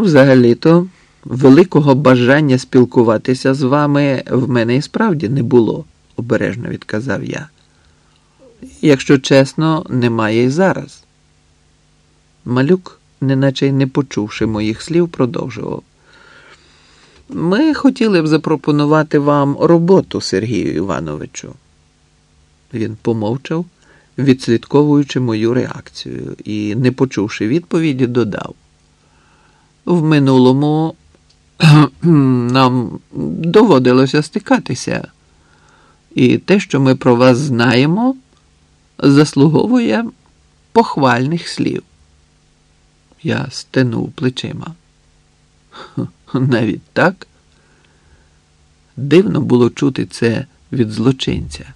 Взагалі-то, великого бажання спілкуватися з вами в мене і справді не було, обережно відказав я. Якщо чесно, немає і зараз. Малюк, неначе й не почувши моїх слів, продовжував. Ми хотіли б запропонувати вам роботу Сергію Івановичу. Він помовчав, відслідковуючи мою реакцію, і, не почувши відповіді, додав. В минулому нам доводилося стикатися, і те, що ми про вас знаємо, заслуговує похвальних слів. Я стенув плечима. Навіть так? Дивно було чути це від злочинця.